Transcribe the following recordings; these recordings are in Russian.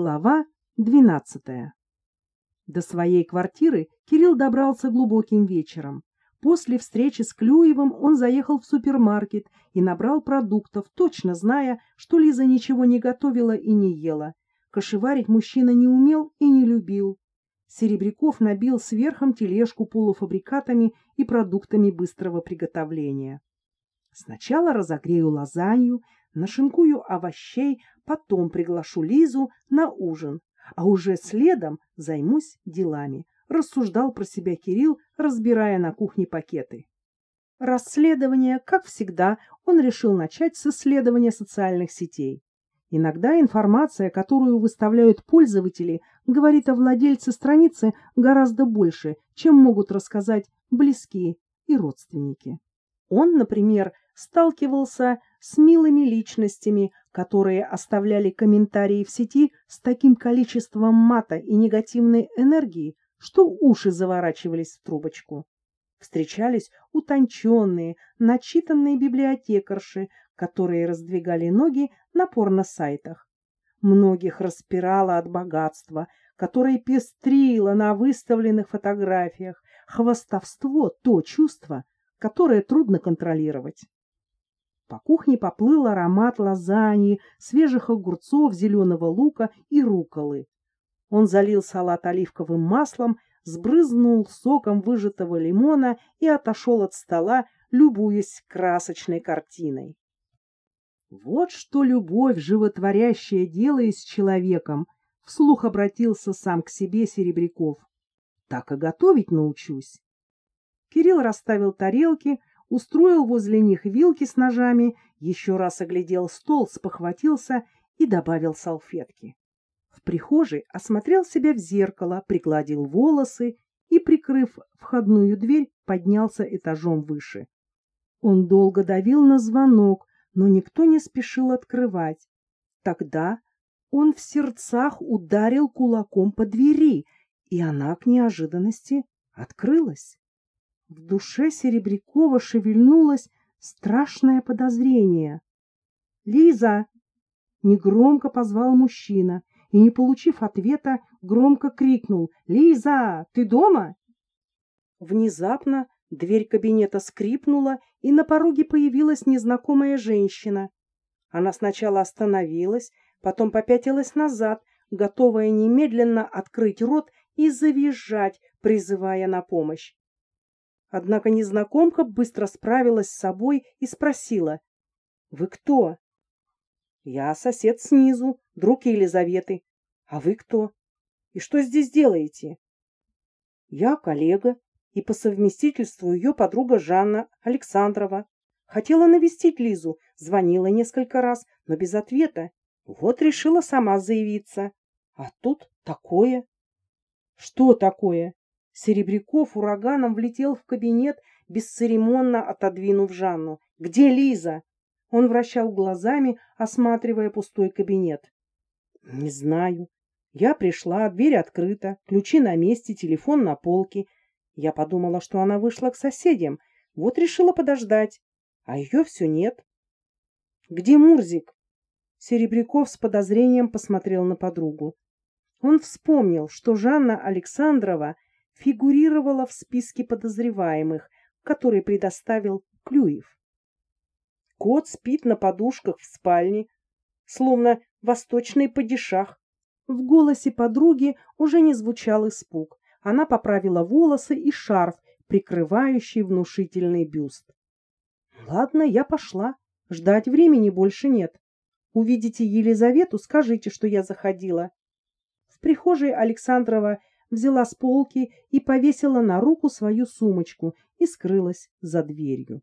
Глава двенадцатая. До своей квартиры Кирилл добрался глубоким вечером. После встречи с Клюевым он заехал в супермаркет и набрал продуктов, точно зная, что Лиза ничего не готовила и не ела. Кошеварить мужчина не умел и не любил. Серебряков набил сверхом тележку полуфабрикатами и продуктами быстрого приготовления. Сначала разогрею лазанью, нашинкую овощей, потом приглашу Лизу на ужин, а уже следом займусь делами, рассуждал про себя Кирилл, разбирая на кухне пакеты. Расследование, как всегда, он решил начать с исследования социальных сетей. Иногда информация, которую выставляют пользователи, говорит о владельце страницы гораздо больше, чем могут рассказать близкие и родственники. Он, например, сталкивался с милыми личностями, которые оставляли комментарии в сети с таким количеством мата и негативной энергии, что уши заворачивались в трубочку. Встречались утонченные, начитанные библиотекарши, которые раздвигали ноги на порно-сайтах. Многих распирало от богатства, которое пестрило на выставленных фотографиях. Хвостовство — то чувство, которое трудно контролировать. По кухне поплыл аромат лазаньи, свежих огурцов, зеленого лука и руколы. Он залил салат оливковым маслом, сбрызнул соком выжатого лимона и отошел от стола, любуясь красочной картиной. Вот что любовь, животворящее дело с человеком, вслух обратился сам к себе Серебряков. Так и готовить научусь. Кирилл расставил тарелки, устроил возле них вилки с ножами, еще раз оглядел стол, спохватился и добавил салфетки. В прихожей осмотрел себя в зеркало, пригладил волосы и, прикрыв входную дверь, поднялся этажом выше. Он долго давил на звонок, но никто не спешил открывать. Тогда он в сердцах ударил кулаком по двери, и она к неожиданности открылась. В душе Серебрякова шевельнулось страшное подозрение. «Лиза!» — негромко позвал мужчина и, не получив ответа, громко крикнул «Лиза, ты дома?» Внезапно дверь кабинета скрипнула, и на пороге появилась незнакомая женщина. Она сначала остановилась, потом попятилась назад, готовая немедленно открыть рот и завизжать, призывая на помощь. Однако незнакомка быстро справилась с собой и спросила. — Вы кто? — Я сосед снизу, друг Елизаветы. А вы кто? И что здесь делаете? — Я коллега и по совместительству ее подруга Жанна Александрова. Хотела навестить Лизу, звонила несколько раз, но без ответа. Вот решила сама заявиться. А тут такое. — Что такое? Серебряков ураганом влетел в кабинет, бесцеремонно отодвинув Жанну. «Где Лиза?» Он вращал глазами, осматривая пустой кабинет. «Не знаю. Я пришла, дверь открыта, ключи на месте, телефон на полке. Я подумала, что она вышла к соседям, вот решила подождать, а ее все нет». «Где Мурзик?» Серебряков с подозрением посмотрел на подругу. Он вспомнил, что Жанна Александрова — фигурировала в списке подозреваемых, который предоставил Клюев. Кот спит на подушках в спальне, словно восточный падишах. В голосе подруги уже не звучал испуг. Она поправила волосы и шарф, прикрывающий внушительный бюст. Ладно, я пошла. Ждать времени больше нет. Увидите Елизавету, скажите, что я заходила. В прихожей Александрова взяла с полки и повесила на руку свою сумочку и скрылась за дверью.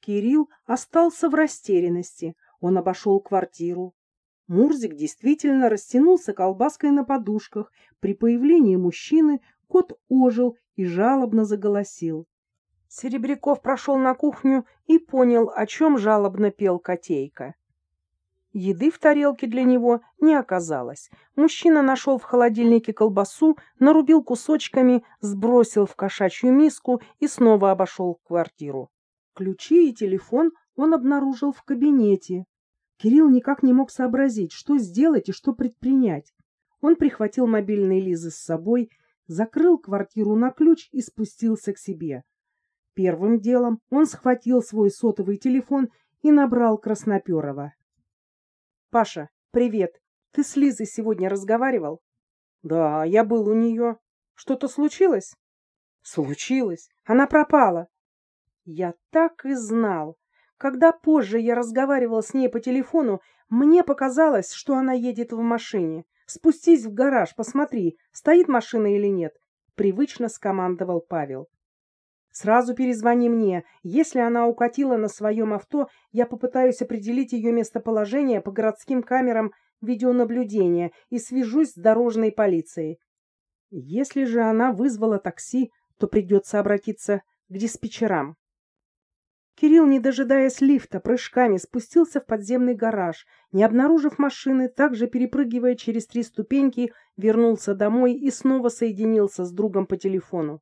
Кирилл остался в растерянности. Он обошел квартиру. Мурзик действительно растянулся колбаской на подушках. При появлении мужчины кот ожил и жалобно заголосил. Серебряков прошел на кухню и понял, о чем жалобно пел котейка. Еды в тарелке для него не оказалось. Мужчина нашел в холодильнике колбасу, нарубил кусочками, сбросил в кошачью миску и снова обошел квартиру. Ключи и телефон он обнаружил в кабинете. Кирилл никак не мог сообразить, что сделать и что предпринять. Он прихватил мобильный Лизы с собой, закрыл квартиру на ключ и спустился к себе. Первым делом он схватил свой сотовый телефон и набрал Красноперова. — Паша, привет. Ты с Лизой сегодня разговаривал? — Да, я был у нее. Что-то случилось? — Случилось. Она пропала. Я так и знал. Когда позже я разговаривал с ней по телефону, мне показалось, что она едет в машине. Спустись в гараж, посмотри, стоит машина или нет. Привычно скомандовал Павел. Сразу перезвони мне. Если она укатила на своем авто, я попытаюсь определить ее местоположение по городским камерам видеонаблюдения и свяжусь с дорожной полицией. Если же она вызвала такси, то придется обратиться к диспетчерам. Кирилл, не дожидаясь лифта, прыжками спустился в подземный гараж. Не обнаружив машины, также перепрыгивая через три ступеньки, вернулся домой и снова соединился с другом по телефону.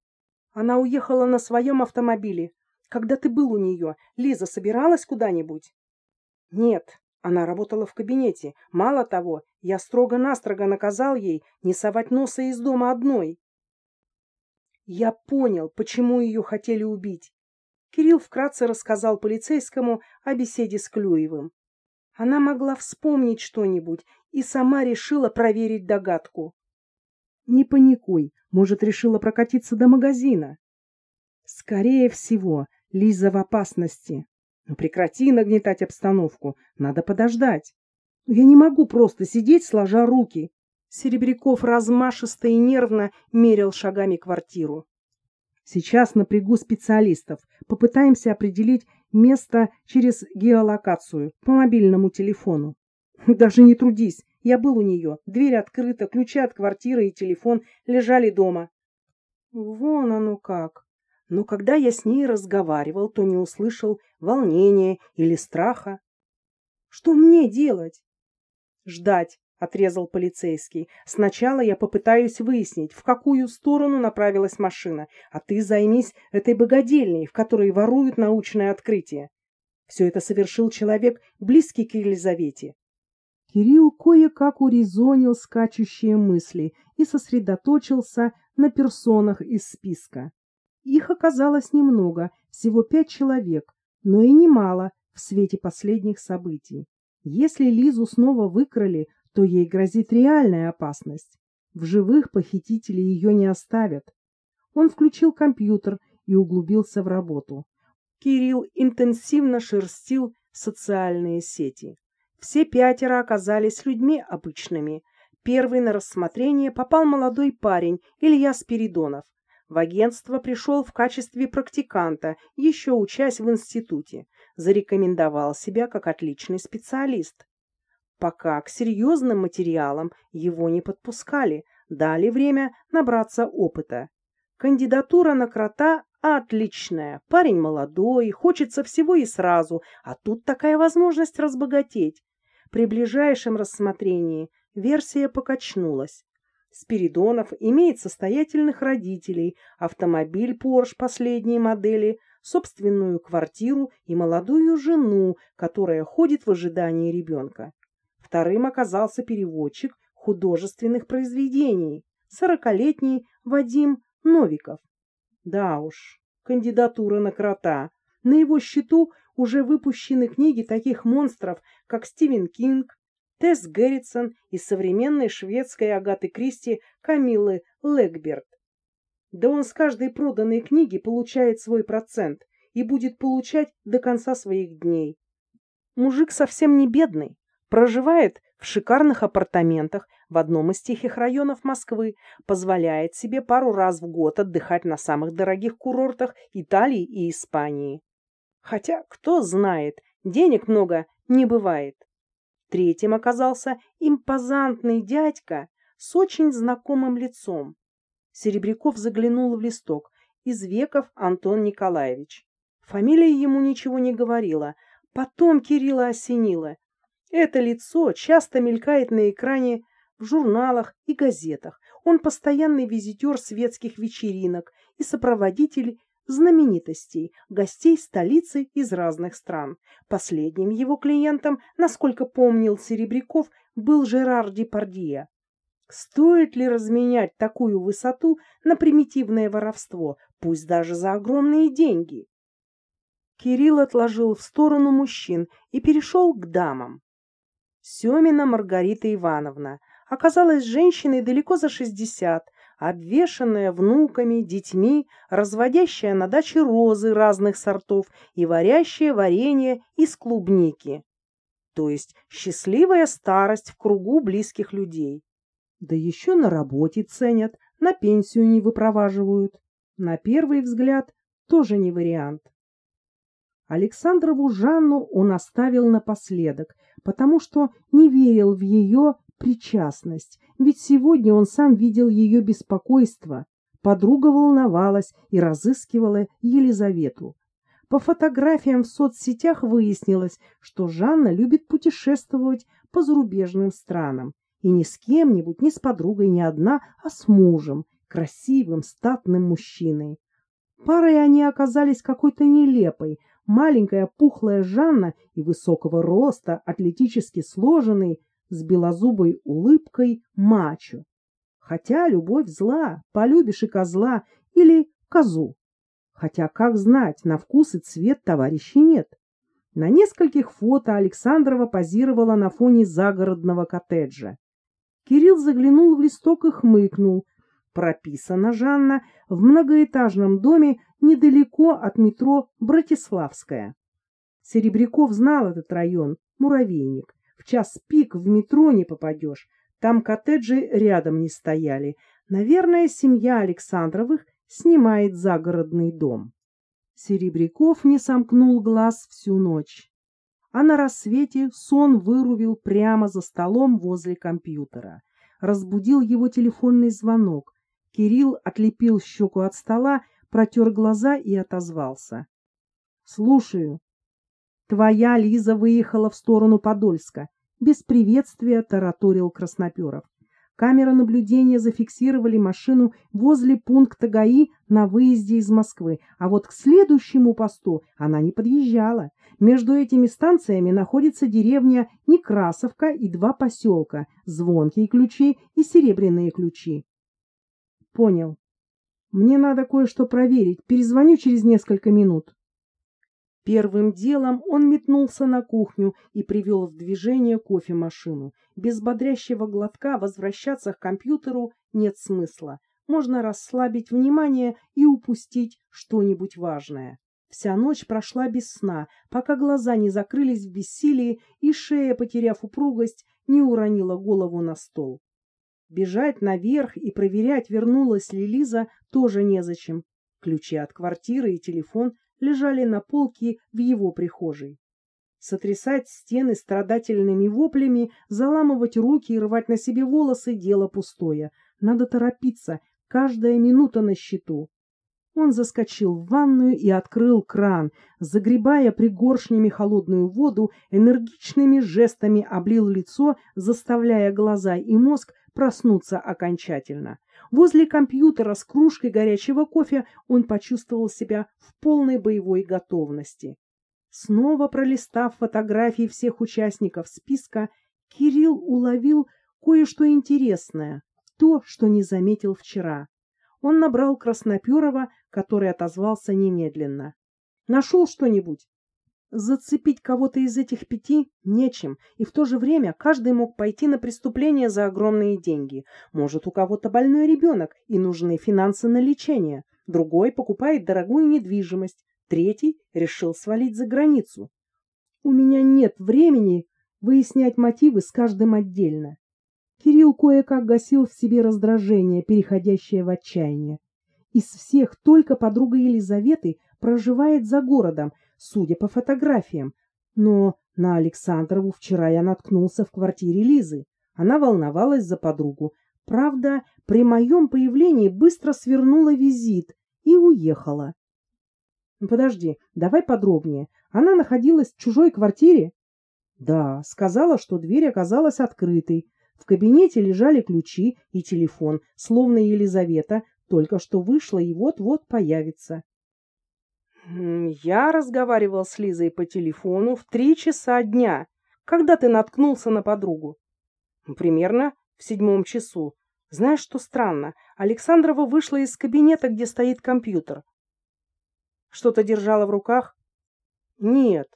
Она уехала на своем автомобиле. Когда ты был у нее, Лиза собиралась куда-нибудь? Нет, она работала в кабинете. Мало того, я строго-настрого наказал ей не совать носа из дома одной. Я понял, почему ее хотели убить. Кирилл вкратце рассказал полицейскому о беседе с Клюевым. Она могла вспомнить что-нибудь и сама решила проверить догадку. Не паникуй, может, решила прокатиться до магазина. Скорее всего, Лиза в опасности. Но прекрати нагнетать обстановку, надо подождать. Я не могу просто сидеть, сложа руки. Серебряков размашисто и нервно мерил шагами квартиру. Сейчас напрягу специалистов. Попытаемся определить место через геолокацию по мобильному телефону. Даже не трудись. Я был у нее. Дверь открыта, ключи от квартиры и телефон лежали дома. Вон оно как. Но когда я с ней разговаривал, то не услышал волнения или страха. Что мне делать? Ждать. — отрезал полицейский. «Сначала я попытаюсь выяснить, в какую сторону направилась машина, а ты займись этой богадельней, в которой воруют научное открытие. Все это совершил человек, близкий к Елизавете». Кирилл кое-как урезонил скачущие мысли и сосредоточился на персонах из списка. Их оказалось немного, всего пять человек, но и немало в свете последних событий. Если Лизу снова выкрали, то ей грозит реальная опасность. В живых похитители ее не оставят. Он включил компьютер и углубился в работу. Кирилл интенсивно шерстил социальные сети. Все пятеро оказались людьми обычными. Первый на рассмотрение попал молодой парень Илья Спиридонов. В агентство пришел в качестве практиканта, еще учась в институте. Зарекомендовал себя как отличный специалист. Пока к серьезным материалам его не подпускали, дали время набраться опыта. Кандидатура на крота отличная, парень молодой, хочется всего и сразу, а тут такая возможность разбогатеть. При ближайшем рассмотрении версия покачнулась. Спиридонов имеет состоятельных родителей, автомобиль Porsche последней модели, собственную квартиру и молодую жену, которая ходит в ожидании ребенка. Вторым оказался переводчик художественных произведений, сорокалетний Вадим Новиков. Да уж, кандидатура на крота. На его счету уже выпущены книги таких монстров, как Стивен Кинг, Тесс Герритсон и современной шведской Агаты Кристи Камиллы Легберт. Да он с каждой проданной книги получает свой процент и будет получать до конца своих дней. Мужик совсем не бедный, Проживает в шикарных апартаментах в одном из тихих районов Москвы, позволяет себе пару раз в год отдыхать на самых дорогих курортах Италии и Испании. Хотя, кто знает, денег много не бывает. Третьим оказался импозантный дядька с очень знакомым лицом. Серебряков заглянул в листок. Из веков Антон Николаевич. Фамилия ему ничего не говорила. Потом Кирилла осенило. Это лицо часто мелькает на экране в журналах и газетах. Он постоянный визитер светских вечеринок и сопроводитель знаменитостей, гостей столицы из разных стран. Последним его клиентом, насколько помнил Серебряков, был Жерар Депардье. Стоит ли разменять такую высоту на примитивное воровство, пусть даже за огромные деньги? Кирилл отложил в сторону мужчин и перешел к дамам. Семина Маргарита Ивановна оказалась женщиной далеко за шестьдесят, обвешанная внуками, детьми, разводящая на даче розы разных сортов и варящая варенье из клубники. То есть счастливая старость в кругу близких людей. Да еще на работе ценят, на пенсию не выпроваживают. На первый взгляд тоже не вариант. Александрову Жанну он оставил напоследок, потому что не верил в ее причастность, ведь сегодня он сам видел ее беспокойство. Подруга волновалась и разыскивала Елизавету. По фотографиям в соцсетях выяснилось, что Жанна любит путешествовать по зарубежным странам. И не с кем-нибудь, не с подругой, не одна, а с мужем, красивым, статным мужчиной. Парой они оказались какой-то нелепой. Маленькая пухлая Жанна и высокого роста, атлетически сложенный, с белозубой улыбкой мачо. Хотя любовь зла, полюбишь и козла или козу. Хотя, как знать, на вкус и цвет товарищей нет. На нескольких фото Александрова позировала на фоне загородного коттеджа. Кирилл заглянул в листок и хмыкнул. Прописана Жанна в многоэтажном доме недалеко от метро Братиславская. Серебряков знал этот район, муравейник. Час пик в метро не попадешь. Там коттеджи рядом не стояли. Наверное, семья Александровых снимает загородный дом. Серебряков не сомкнул глаз всю ночь. А на рассвете сон вырубил прямо за столом возле компьютера. Разбудил его телефонный звонок. Кирилл отлепил щеку от стола, протер глаза и отозвался. — Слушаю. Твоя Лиза выехала в сторону Подольска. Без приветствия тараторил Красноперов. Камеры наблюдения зафиксировали машину возле пункта ГАИ на выезде из Москвы, а вот к следующему посту она не подъезжала. Между этими станциями находится деревня Некрасовка и два поселка – Звонкие ключи и Серебряные ключи. Понял. Мне надо кое-что проверить. Перезвоню через несколько минут. Первым делом он метнулся на кухню и привел в движение кофемашину. Без бодрящего глотка возвращаться к компьютеру нет смысла. Можно расслабить внимание и упустить что-нибудь важное. Вся ночь прошла без сна, пока глаза не закрылись в бессилии и шея, потеряв упругость, не уронила голову на стол. Бежать наверх и проверять, вернулась ли Лиза, тоже незачем. Ключи от квартиры и телефон лежали на полке в его прихожей. Сотрясать стены страдательными воплями, заламывать руки и рвать на себе волосы — дело пустое. Надо торопиться, каждая минута на счету. Он заскочил в ванную и открыл кран, загребая пригоршнями холодную воду, энергичными жестами облил лицо, заставляя глаза и мозг проснуться окончательно. Возле компьютера с кружкой горячего кофе он почувствовал себя в полной боевой готовности. Снова пролистав фотографии всех участников списка, Кирилл уловил кое-что интересное, то, что не заметил вчера. Он набрал Красноперова, который отозвался немедленно. «Нашел что-нибудь?» Зацепить кого-то из этих пяти нечем, и в то же время каждый мог пойти на преступление за огромные деньги. Может, у кого-то больной ребенок и нужны финансы на лечение, другой покупает дорогую недвижимость, третий решил свалить за границу. У меня нет времени выяснять мотивы с каждым отдельно. Кирилл кое-как гасил в себе раздражение, переходящее в отчаяние. Из всех только подруга Елизаветы проживает за городом, судя по фотографиям. Но на Александрову вчера я наткнулся в квартире Лизы. Она волновалась за подругу. Правда, при моем появлении быстро свернула визит и уехала. Подожди, давай подробнее. Она находилась в чужой квартире? Да, сказала, что дверь оказалась открытой. В кабинете лежали ключи и телефон, словно Елизавета только что вышла и вот-вот появится. Я разговаривал с Лизой по телефону в три часа дня. Когда ты наткнулся на подругу? Примерно в седьмом часу. Знаешь, что странно? Александрова вышла из кабинета, где стоит компьютер. Что-то держала в руках? Нет,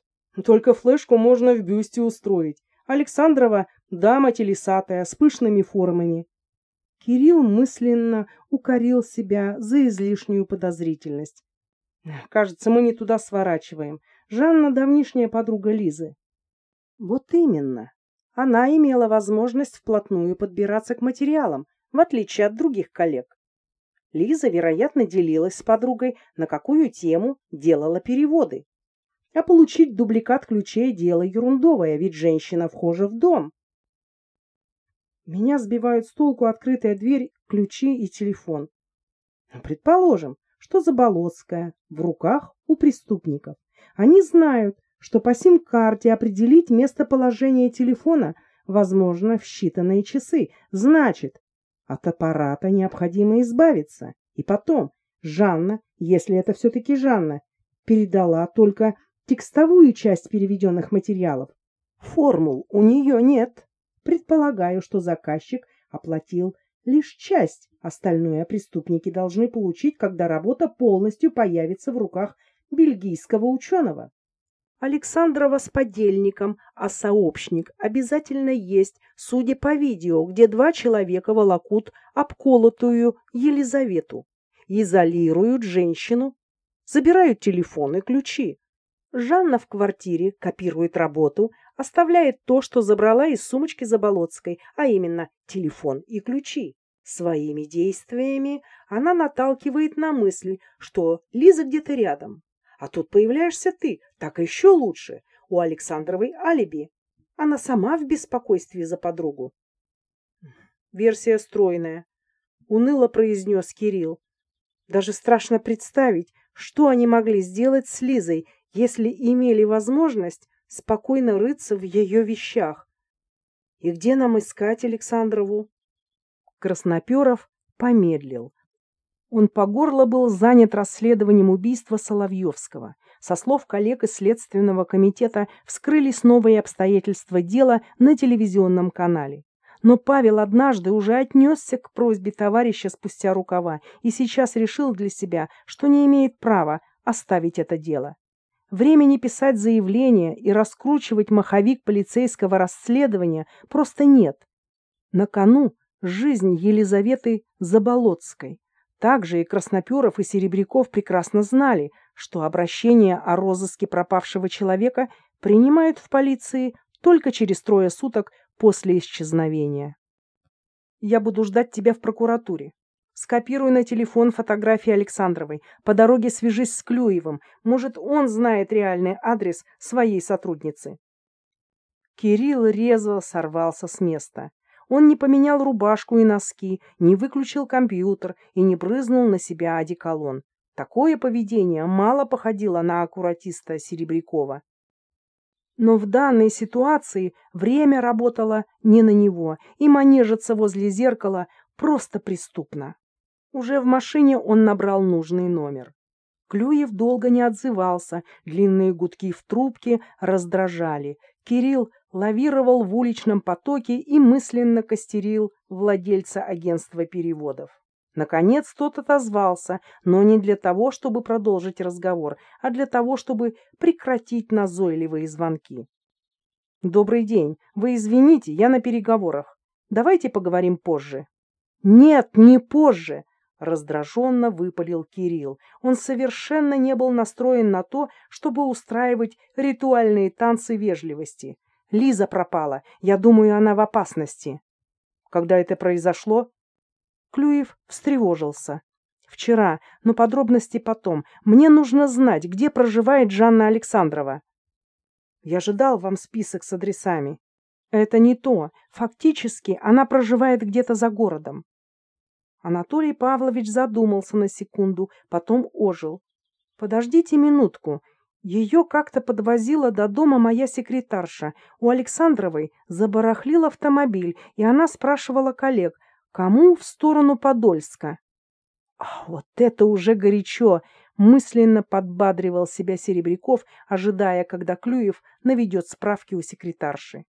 только флешку можно в бюсте устроить. Александрова – дама телесатая, с пышными формами. Кирилл мысленно укорил себя за излишнюю подозрительность. Кажется, мы не туда сворачиваем. Жанна – давнишняя подруга Лизы. Вот именно. Она имела возможность вплотную подбираться к материалам, в отличие от других коллег. Лиза, вероятно, делилась с подругой, на какую тему делала переводы. А получить дубликат ключей – дело ерундовое, ведь женщина вхожа в дом. Меня сбивают с толку открытая дверь, ключи и телефон. Предположим, что Заболоцкая в руках у преступников. Они знают, что по сим-карте определить местоположение телефона возможно в считанные часы. Значит, от аппарата необходимо избавиться. И потом, Жанна, если это все-таки Жанна, передала только текстовую часть переведенных материалов. Формул у нее нет. Предполагаю, что заказчик оплатил лишь часть, остальное преступники должны получить, когда работа полностью появится в руках бельгийского ученого. Александрова с подельником, а сообщник обязательно есть, судя по видео, где два человека волокут обколотую Елизавету, изолируют женщину, забирают телефон и ключи. Жанна в квартире копирует работу, оставляет то, что забрала из сумочки Заболоцкой, а именно телефон и ключи. Своими действиями она наталкивает на мысль, что Лиза где-то рядом, а тут появляешься ты, так еще лучше. У Александровой алиби. Она сама в беспокойстве за подругу. Версия стройная. Уныло произнес Кирилл. Даже страшно представить, что они могли сделать с Лизой, если имели возможность спокойно рыться в ее вещах. И где нам искать Александрову? Красноперов помедлил, он по горло был занят расследованием убийства Соловьевского. Со слов коллег из Следственного комитета вскрылись новые обстоятельства дела на телевизионном канале. Но Павел однажды уже отнесся к просьбе товарища спустя рукава и сейчас решил для себя, что не имеет права оставить это дело. Времени писать заявление и раскручивать маховик полицейского расследования просто нет. На кону жизнь Елизаветы Заболоцкой. Также и Красноперов, и Серебряков прекрасно знали, что обращение о розыске пропавшего человека принимают в полиции только через трое суток после исчезновения. «Я буду ждать тебя в прокуратуре. Скопируй на телефон фотографии Александровой. По дороге свяжись с Клюевым. Может, он знает реальный адрес своей сотрудницы». Кирилл резво сорвался с места. Он не поменял рубашку и носки, не выключил компьютер и не брызнул на себя одеколон. Такое поведение мало походило на аккуратиста Серебрякова. Но в данной ситуации время работало не на него, и манежиться возле зеркала просто преступно. Уже в машине он набрал нужный номер. Клюев долго не отзывался, длинные гудки в трубке раздражали. Кирилл лавировал в уличном потоке и мысленно костерил владельца агентства переводов. Наконец тот отозвался, но не для того, чтобы продолжить разговор, а для того, чтобы прекратить назойливые звонки. «Добрый день. Вы извините, я на переговорах. Давайте поговорим позже». «Нет, не позже!» — раздраженно выпалил Кирилл. Он совершенно не был настроен на то, чтобы устраивать ритуальные танцы вежливости. Лиза пропала. Я думаю, она в опасности. Когда это произошло? Клюев встревожился. Вчера, но подробности потом. Мне нужно знать, где проживает Жанна Александрова. Я же дал вам список с адресами. Это не то. Фактически она проживает где-то за городом. Анатолий Павлович задумался на секунду, потом ожил. Подождите минутку. Ее как-то подвозила до дома моя секретарша. У Александровой забарахлил автомобиль, и она спрашивала коллег, кому в сторону Подольска. вот это уже горячо! Мысленно подбадривал себя Серебряков, ожидая, когда Клюев наведет справки у секретарши.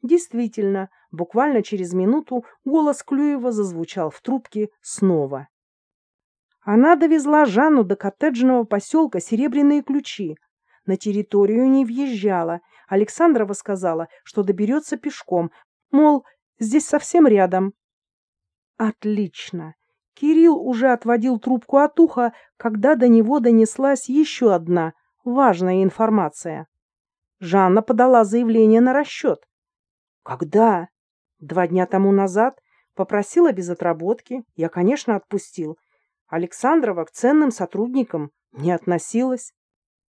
Действительно, буквально через минуту голос Клюева зазвучал в трубке снова. Она довезла Жанну до коттеджного поселка «Серебряные ключи». На территорию не въезжала. Александрова сказала, что доберется пешком, мол, здесь совсем рядом. Отлично. Кирилл уже отводил трубку от уха, когда до него донеслась еще одна важная информация. Жанна подала заявление на расчет. Когда? Два дня тому назад. Попросила без отработки. Я, конечно, отпустил. Александрова к ценным сотрудникам не относилась.